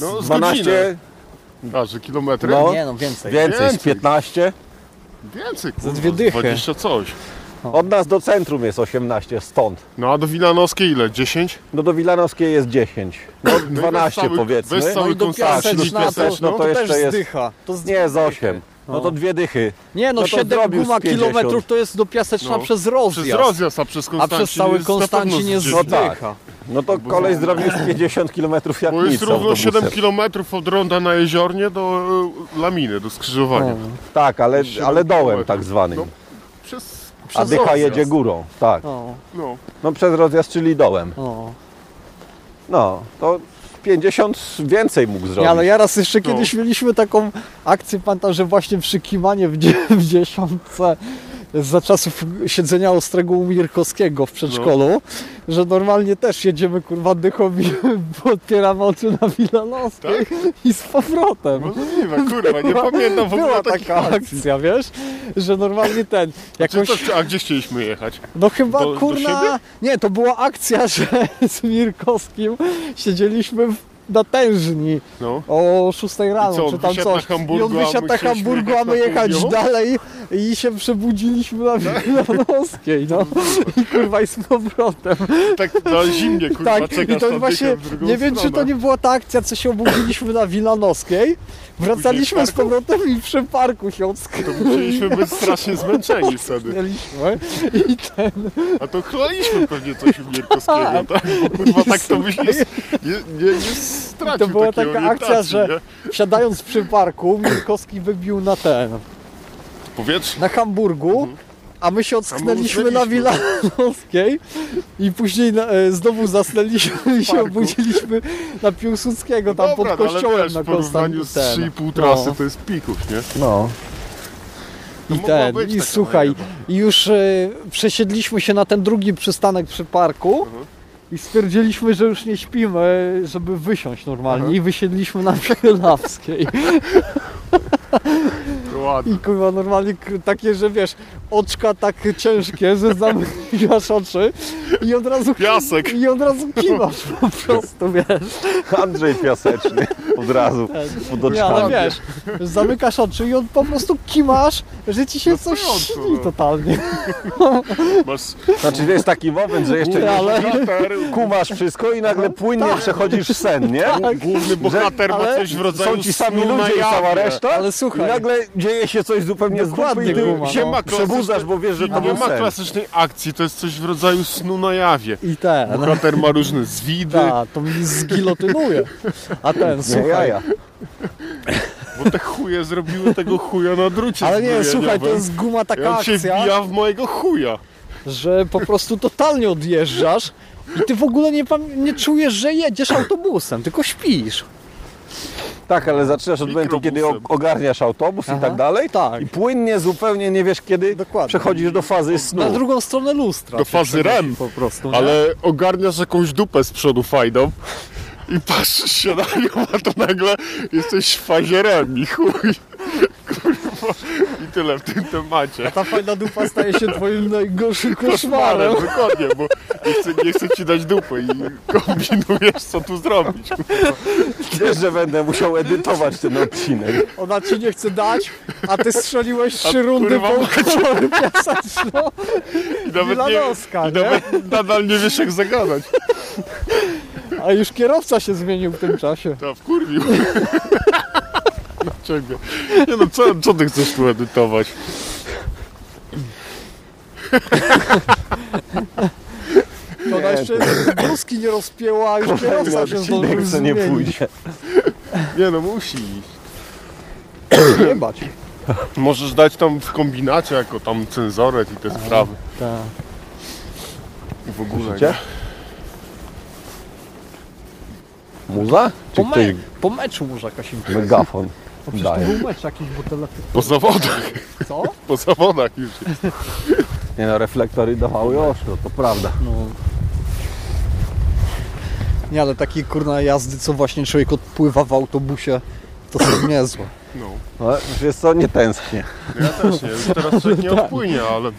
No z 12, godzinę. A, że kilometry? No. Nie no, więcej. więcej, z Więcej. 15. Więcej, kurwa. dwie dychy. 20 coś. Od nas do centrum jest 18, stąd. No a do Wilanowskiej ile? 10? No do Wilanowskiej jest 10. No No i 12 bez cały- powiedzmy. bez No i do Piaseczna to, to to też jeszcze jest- zdycha. To z... Nie, z 8. No to dwie dychy. Nie no, No to 7 zrobił z guma 50. kilometrów to jest do Piaseczna No. przez rozjazd. Przez rozjazd, a przez a Konstancin przez cały jest na pewno Konstancin jest z No 10. tak. zdycha. No to kolej zrobił z 50 km jak Bo jest równo autobusem. 7 km od Ronda na Jeziornie do e, Laminy, do skrzyżowania. No. Tak, ale, 7 ale dołem kilometrów. tak zwanym. No, Przez, A przez dycha rozjazd. jedzie górą. Tak. No, No. No przez rozjazd, czyli dołem. no. No, to 50 więcej mógł zrobić. Nie, ale ja raz jeszcze No. kiedyś mieliśmy taką akcję, pamiętam, że właśnie przy Kimanie w, w dziesiątce za czasów siedzenia ostrego u Mirkowskiego w przedszkolu, że normalnie też jedziemy kurwa dychą i otwieramy oczy na Wilanowskiej i z powrotem. Możliwe, kurwa, nie pamiętam w ogóle Była taka akcji. akcja, wiesz, że normalnie ten, jakoś, to, a gdzie chcieliśmy jechać? no chyba do- do kurna, siebie? nie, to była akcja, że z Mirkowskim siedzieliśmy w, na tężni No. o 6 rano, co, czy tam wysiadł na coś. Hamburgu, I on a wysiadł my na Hamburgu, a my jechać na jechać południową? dalej i się przebudziliśmy na Wilanowskiej, no. I kurwa i z powrotem. Tak na zimnie, kurwa, Tak, czekasz i to właśnie, nie wiem czy to nie była ta akcja, co się obudziliśmy na Wilanowskiej, wracaliśmy z powrotem i przy parku się To musieliśmy być strasznie zmęczeni wtedy. i ten, A to chlaliśmy pewnie coś u Mierkowskiego, tak? Kurwa tak to byś nie, nie, nie, nie stracił to była taka akcja, że nie? wsiadając przy parku, Mirkowski wybił na ten, Powietrze. na Hamburgu, a my się ocknęliśmy na. Wilanowskiej i później na, e, znowu zasnęliśmy i się obudziliśmy na Piłsudskiego, tam Dobra, pod no, kościołem ale na w porównaniu z Konstantynie. 3,5 trasy No. to jest pików, nie? No. To I mogła ten, być i taka słuchaj, i już e, przesiedliśmy się na ten drugi przystanek przy parku Mhm. i stwierdziliśmy, że już nie śpimy, żeby wysiąść normalnie Mhm. i wysiedliśmy na Wielawskiej. I kurwa normalnie takie, że wiesz, oczka tak ciężkie, że zamykasz oczy i od razu Piasek. i od razu kiwasz po prostu, wiesz. Andrzej Piaseczny od razu pod Nie, ale oczami. wiesz, zamykasz oczy i on po prostu kimasz, że ci się coś śni no. totalnie. Masz Znaczy to jest taki moment, że jeszcze nie Ale, kumasz wszystko i nagle płynnie przechodzisz w sen, nie? główny bohater ma ale coś w rodzaju Są ci sami ludzie i cała reszta ale i słuchaj, nagle dzieje się coś zupełnie z dupy i ty Guma, się no. przebudzasz, bo wiesz, że to Nie był ma sen. klasycznej akcji, to jest coś w rodzaju snu na jawie. i ten, Bohater ma różne zwidy, ta, to mnie zgilotynuje. A ten, Nie, słuchaj, jaja. bo te chuje zrobiły tego chuja na drucie ale nie, zbrojeniowym. słuchaj, to jest guma I taka on się akcja, wbija w mojego chuja. że po prostu totalnie odjeżdżasz i ty w ogóle nie, pam- nie czujesz, że jedziesz autobusem, tylko śpisz. Tak, ale zaczynasz od momentu, kiedy ogarniasz autobus i Aha, tak dalej tak. i płynnie zupełnie nie wiesz kiedy Dokładnie. przechodzisz do fazy snu. Na drugą stronę lustra. Do fazy REM. Po prostu, nie? Ale ogarniasz jakąś dupę z przodu fajną i patrzysz się na nią, a to nagle jesteś w fazie REM i chuj. Tyle w tym temacie. Ta fajna dupa staje się twoim najgorszym koszmarem. dokładnie, bo nie chcę, nie chcę ci dać dupy i kombinujesz co tu zrobić. Wiesz, że będę musiał edytować ten odcinek. Ona ci nie chce dać, a ty strzeliłeś trzy A rundy kurwa po macie. kolor piaseczną. I nawet, nie, i nie? nawet nadal nie wiesz jak zagadać. A już kierowca się zmienił w tym czasie. To wkurwił. Na ciebie. Nie no, co, co ty chcesz tu edytować? To ona jeszcze bluzki nie rozpięła, a już kierowca się zdążył co nie zmienić. pójdzie. Nie no, musi iść. Nie bać. Możesz dać tam w kombinacie jako tam cenzoret i te sprawy. Tak. W ogóle. Słyszycie? Muza? Czy Po, ktoś me, po meczu może jakaś impreza. megafon Bo przecież to daje? był mecz jakiś, bo. Po zawodach. Co? Po zawodach już jest. Nie no, reflektory dawały ostro, to prawda. No. Nie, ale takie kurna jazdy, co właśnie człowiek odpływa w autobusie, to są niezłe. No. No, wiesz co, nie tęsknię. Ja też nie. Teraz człowiek nie odpłynie, ale...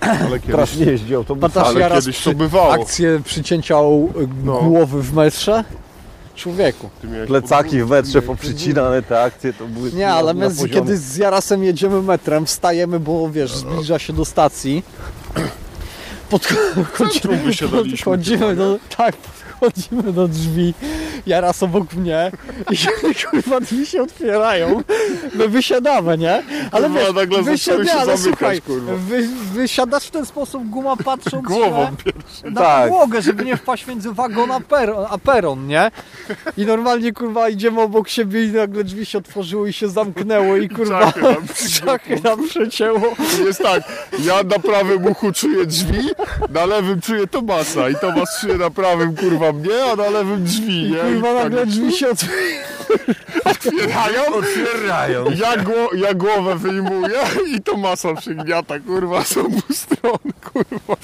Ale Teraz kiedyś, nie jeździ autobusem. Ale ja kiedyś to bywało. Akcję przycięcia No. głowy w metrze? Człowieku. Plecaki w metrze poprzycinane, te akcje to były Nie, ale na my z, kiedy z Jarasem jedziemy metrem, wstajemy, bo wiesz, zbliża się do stacji. Wysiadaliśmy podchodzimy do, tak, podchodzimy do drzwi, Jaras obok mnie i kurwa drzwi się otwierają. My wysiadamy, nie? Ale Kurwa, wiesz, nagle się ale zamykać, słuchaj, kurwa. wy, wysiadasz w ten sposób, guma patrząc Głową pierwszy. na Tak. podłogę, żeby nie wpaść między wagon a peron, a peron, nie? I normalnie, kurwa, idziemy obok siebie i nagle drzwi się otworzyły i się zamknęły i kurwa, Czachy nam przecięło. Jest tak, ja na prawym uchu czuję drzwi, na lewym czuję Tomasa i Tomas czuje na prawym kurwa mnie, a na lewym drzwi, nie? Kurwa, nagle drzwi się otwierają, Otwierają. ja, gło, ja głowę wyjmuję i Tomasa przygniata, kurwa, z obu stron, kurwa.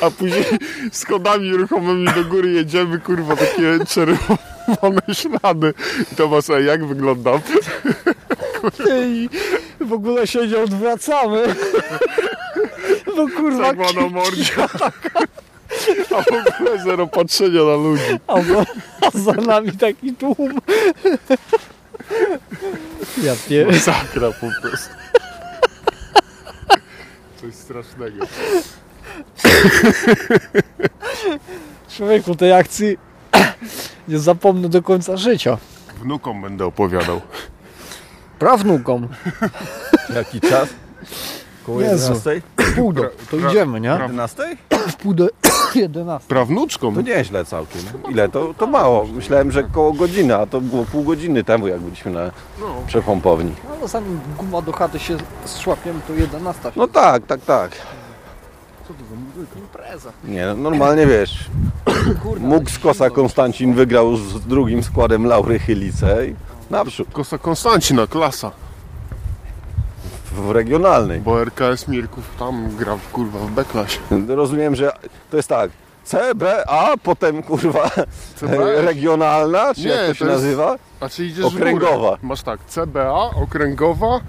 A później schodami ruchomymi do góry jedziemy, kurwa, takie czerwone ślady. I Tomas, a jak wyglądam? I w ogóle się nie odwracamy. Bo kurwa, mordzia. A w ogóle zero patrzenia na ludzi. a, za- a za nami taki tłum. Ja pier... Masakra po prostu. Coś strasznego. Człowieku, tej akcji nie zapomnę do końca życia. Wnukom będę opowiadał. Prawnukom. Jaki czas? Koło Jezu. 11? Pół do, to idziemy, nie? 11? W pół do 11. Prawnuczkom? To nieźle całkiem. Ile? To, to mało. Myślałem, że koło godziny, a to było pół godziny temu, jak byliśmy na przepompowni. No zanim guma do chaty się zszłapiemy, to 11. No tak, tak, tak. Co to za impreza? Nie, no, normalnie wiesz, Kurde, Mógł z Kosa Konstancin wygrał z drugim składem Laury Chylice i naprzód, Kosa Konstancina, klasa. W regionalnej. Bo RKS Mirków tam gra w kurwa w B-klasie. Rozumiem, że to jest tak, CBA, potem kurwa CBA? regionalna, czy Nie, jak to się to jest- nazywa? A czy idziesz w Okręgowa. górę. Masz tak, CBA, okręgowa,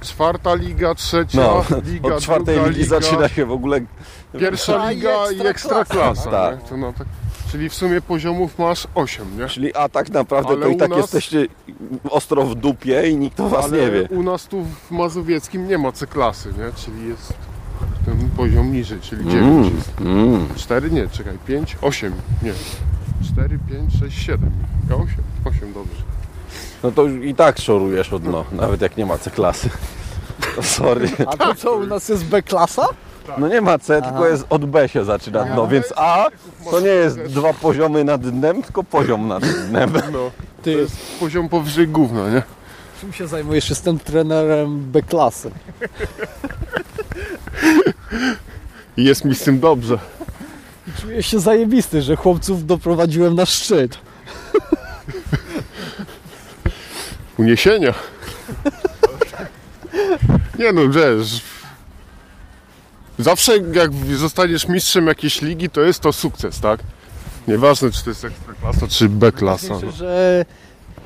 czwarta liga, trzecia No, liga, od czwartej druga ligi liga, zaczyna się w ogóle Pierwsza A, i liga i ekstraklasa. Tak. nie? To no, tak. Czyli w sumie poziomów masz 8, nie? Czyli a tak naprawdę Ale to i tak nas- jesteście ostro w dupie i nikt o was Ale nie wie. u nas tu w Mazowieckim nie ma C-klasy, nie? Czyli jest ten poziom niżej, czyli 9 jest. Mm. 4 nie, czekaj, 5, 8, nie. 4, 5, 6, 7. Ja 8, 8 dobrze. No to i tak szorujesz od dno, nawet jak nie ma C-klasy. Sorry. A to co, u nas jest B-klasa? No nie ma C, tylko jest od B się zaczyna dno, więc A to nie jest dwa poziomy nad dnem, tylko poziom nad dnem. No, to Ty, jest poziom powyżej gówna, nie? czym się zajmujesz? Jestem trenerem B-klasy. I jest mi z tym dobrze. Czuję się zajebisty, że chłopców doprowadziłem na szczyt. Uniesienia. Nie no, wiesz. Zawsze jak zostaniesz mistrzem jakiejś ligi, to jest to sukces, tak? Nieważne, czy to jest ekstraklasa, czy B-klasa. Myślę, że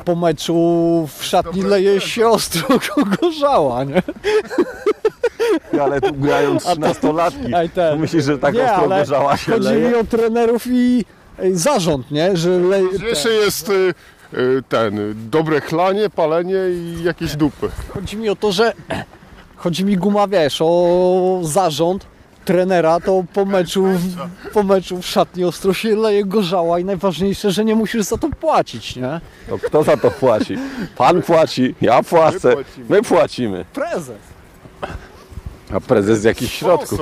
po meczu w szatni leje się ostro gorzała, nie? Ale tu grają trzynastolatki. Aj, ten. To myślisz, że tak Nie, ostro gorzała się Chodzi mi leje? o trenerów i zarząd, nie? Że leje... Ważniejsze jest y, y, ten, dobre chlanie, palenie i jakieś dupy. Chodzi mi o to, że chodzi mi guma, wiesz, o zarząd trenera, to po meczu, w- po meczu w szatni ostro się leje gorzała i najważniejsze, że nie musisz za to płacić, nie? To kto za to płaci? Pan płaci, ja płacę, My płacimy. my płacimy. Prezes. A prezes z jakichś środków.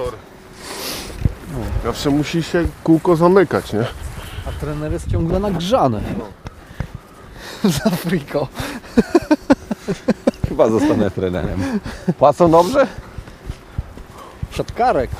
Zawsze musi się kółko zamykać, nie? A trener jest ciągle nagrzany. Za friko. Chyba zostanę trenerem. Płacą dobrze? Siatkarek.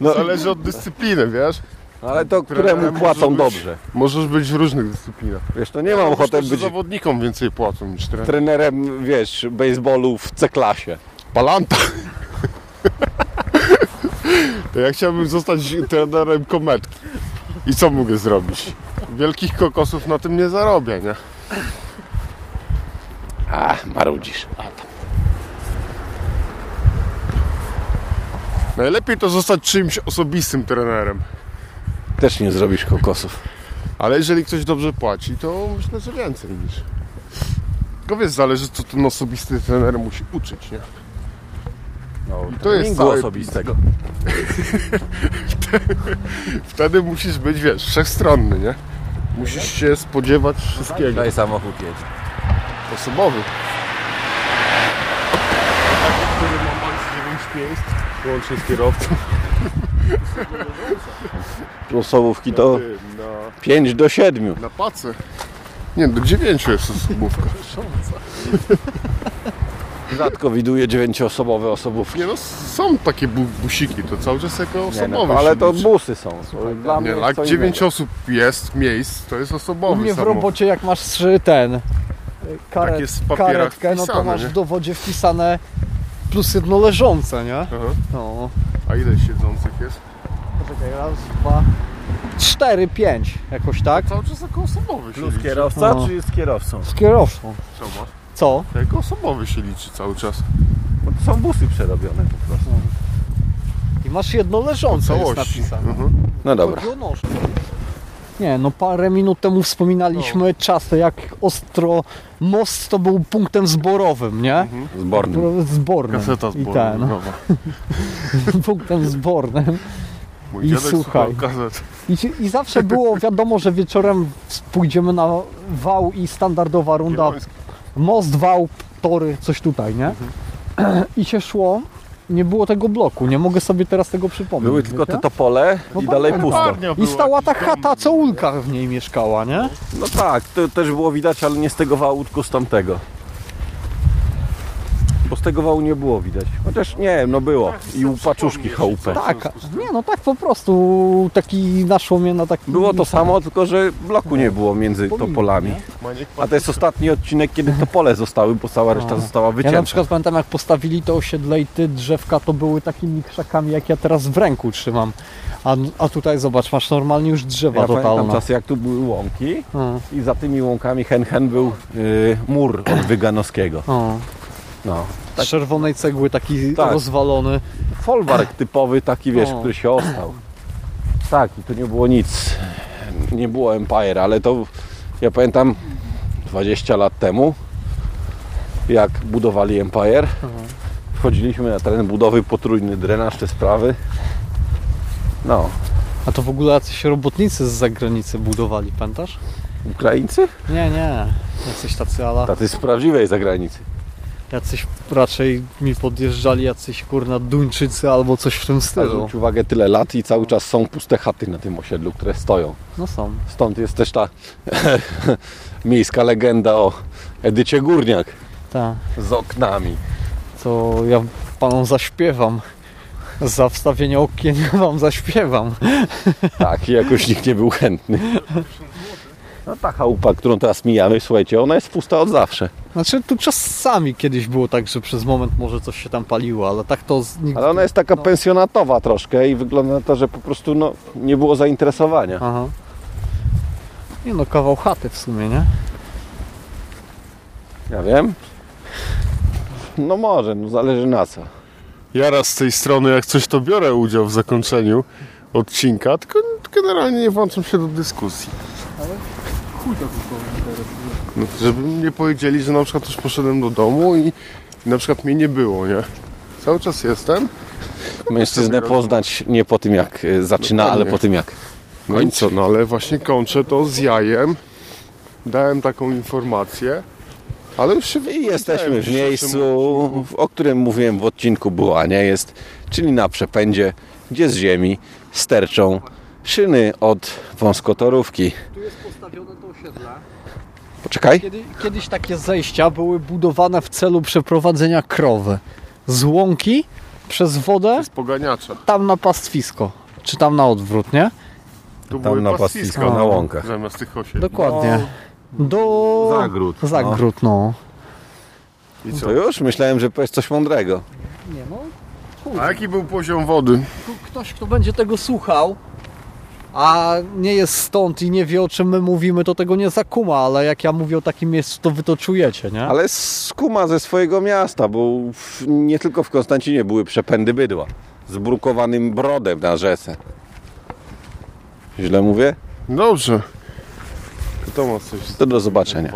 No, Zależy od dyscypliny, wiesz? ale to któremu płacą być- dobrze? Możesz być w różnych dyscyplinach. Wiesz, to nie mam ochoty być zawodnikom więcej płacą niż trener. trenerem, wiesz, baseballu w C-klasie. Palanta. To ja chciałbym zostać trenerem kometki. I co mogę zrobić? Wielkich kokosów na tym nie zarobię, nie? A, marudzisz. Najlepiej to zostać czymś osobistym trenerem. Też nie zrobisz kokosów. Ale jeżeli ktoś dobrze płaci, to myślę, że więcej niż. Tylko wiesz, zależy co ten osobisty trener musi uczyć, nie? No, I to jest treningu całe osobistego. Wtedy musisz być, wiesz, wszechstronny, nie? Musisz się spodziewać wszystkiego. Daj samochód jedzie. Osobowy. Który ma max 9 miejsc, łącznie z kierowcą. Osobówki to Ty, Na, 5 do 7. na pace. Nie, do 9 jest osobówka. Rzadko widuję dziewięcioosobowe osobówki. Nie no, są takie bu busiki, to cały czas jako Nie, osobowe no, ale to busy są. Dla mnie Nie, jest jak 9 innego. osób jest, miejsc, to jest U osobowy mnie w samochód. robocie jak masz trzy ten karet, Tak jest w karetkę, no to wpisane, masz nie? w dowodzie wpisane plus jedno leżące, nie? Aha. No. A ile siedzących jest? Poczekaj, raz, dwa, cztery, pięć, jakoś tak? Cały czas jako osobowy liczy. kierowca No. czy z kierowcą? Z kierowcą. Co masz? Co? Jako osobowy się liczy cały czas. Bo to są busy przerobione po prostu. I masz jedno leżące jest Całości. napisane. Mhm. No dobra. Chodzi o nóż. Nie, no parę minut temu wspominaliśmy czasy, jak ostro most to był punktem zborowym, nie? Zbornym. Zbornym. Kaseta I zborna. ten, nowa. punktem zbornym. Mój I dziadek słuchaj. słuchał kaset. I, ci- I zawsze było wiadomo, że wieczorem pójdziemy na wał i standardowa runda. Japoński. Most, wał, tory, coś tutaj, nie? I się szło. Nie było tego bloku, nie mogę sobie teraz tego przypomnieć. Były tylko wiecie? te topole No i dalej pusto. I stała ta chata, co Ulka w niej mieszkała, nie? No tak, to też było widać, ale nie z tego wału, tylko z tamtego. Bo z tego wału nie było widać. Chociaż nie, no było. I u paczuszki chałupę. Tak, nie no tak po prostu taki naszło mnie na taki... Było to samo, tylko że bloku nie było między topolami. A to jest ostatni odcinek, kiedy to pole zostały, bo cała reszta została Ja wycięta. na przykład pamiętam jak postawili to osiedle i ty drzewka to były takimi krzakami jak ja teraz w ręku trzymam. A, a tutaj zobacz, masz normalnie już drzewa Ja pamiętam totalne. czasy, jak tu były łąki O, i za tymi łąkami hen hen był y, mur od Wyganowskiego. o. No. Z czerwonej cegły taki Tak. rozwalony. Folwark typowy taki, wiesz, O. który się ostał. Tak, i tu nie było nic. Nie było Empire, ale to ja pamiętam 20 lat temu, jak budowali Empire. Wchodziliśmy na teren budowy, potrójny drenaż, te sprawy. No, A to w ogóle jacyś robotnicy z zagranicy budowali, pamiętasz? Ukraińcy? Nie, nie. Jacyś tacy ala. Tacy z prawdziwej zagranicy. Jacyś raczej mi podjeżdżali jacyś kurna Duńczycy albo coś w tym stylu. Zwróć uwagę, tyle lat i cały czas są puste chaty na tym osiedlu, które stoją. No są. Stąd jest też ta miejska legenda o Edycie Górniak Tak. z oknami. To ja panom zaśpiewam. Za wstawienie okien wam zaśpiewam. Tak, i jakoś nikt nie był chętny. No ta chałupa, którą teraz mijamy, słuchajcie, ona jest pusta od zawsze. Znaczy tu czasami kiedyś było tak, że przez moment może coś się tam paliło, ale tak to nigdy... Ale ona jest taka No. pensjonatowa troszkę i wygląda na to, że po prostu no, nie było zainteresowania. Aha. Nie no, kawał chaty w sumie, nie? Ja wiem. No może, no zależy na co. Ja raz z tej strony, jak coś, to biorę udział w zakończeniu odcinka, tylko generalnie nie włączam się do dyskusji. No, żeby mi nie powiedzieli, że na przykład już poszedłem do domu i, na przykład mnie nie było, nie? Cały czas jestem. Mężczyznę poznać nie po tym jak y, zaczyna, ale po tym jak No i co, no ale właśnie kończę to z jajem. Dałem taką informację, ale już się I jesteśmy w dzisiejszym miejscu, w- o którym mówiłem w odcinku była, nie jest, czyli na przepędzie, gdzie z ziemi sterczą szyny od wąskotorówki. Tu jest postawione to osiedle. Poczekaj. Kiedy, kiedyś takie zejścia były budowane w celu przeprowadzenia krowy. Z łąki przez wodę Z poganiacza. tam na pastwisko. Czy tam na odwrót, nie? Tu Tam były na pastwisku, na łąkach. Zamiast tych osiedli. Dokładnie. Do... Zagród. Zagród, no. I co? To już? Myślałem, że powiesz coś mądrego. Nie no. A jaki był poziom wody? Ktoś, kto będzie tego słuchał, a nie jest stąd i nie wie o czym my mówimy, to tego nie zakuma, ale jak ja mówię o takim miejscu, to wy to czujecie, nie? Ale skuma ze swojego miasta, bo nie tylko w Konstancinie były przepędy bydła. Z brukowanym brodem na rzece. Źle mówię? Dobrze. To ma coś. To do zobaczenia.